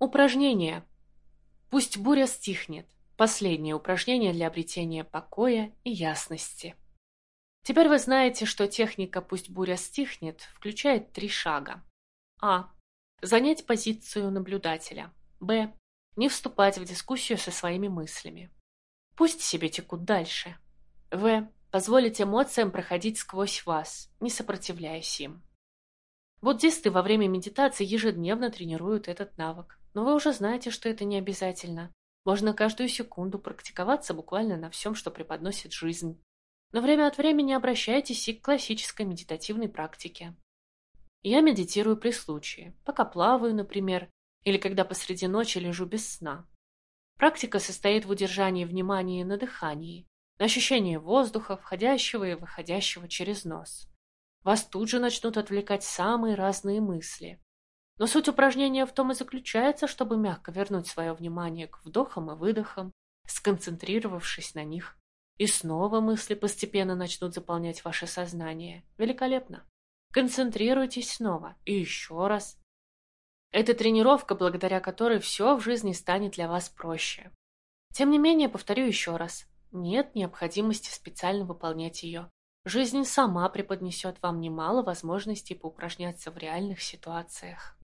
Упражнение. Пусть буря стихнет. Последнее упражнение для обретения покоя и ясности. Теперь вы знаете, что техника «пусть буря стихнет» включает три шага. А. Занять позицию наблюдателя. Б. Не вступать в дискуссию со своими мыслями. Пусть себе текут дальше. В. Позволить эмоциям проходить сквозь вас, не сопротивляясь им. Буддисты во время медитации ежедневно тренируют этот навык. Но вы уже знаете, что это не обязательно. Можно каждую секунду практиковаться буквально на всем, что преподносит жизнь. Но время от времени обращайтесь и к классической медитативной практике. Я медитирую при случае, пока плаваю, например, или когда посреди ночи лежу без сна. Практика состоит в удержании внимания на дыхании, на ощущении воздуха, входящего и выходящего через нос. Вас тут же начнут отвлекать самые разные мысли. Но суть упражнения в том и заключается, чтобы мягко вернуть свое внимание к вдохам и выдохам, сконцентрировавшись на них. И снова мысли постепенно начнут заполнять ваше сознание. Великолепно. Концентрируйтесь снова. И еще раз. Это тренировка, благодаря которой все в жизни станет для вас проще. Тем не менее, повторю еще раз. Нет необходимости специально выполнять ее. Жизнь сама преподнесет вам немало возможностей поупражняться в реальных ситуациях.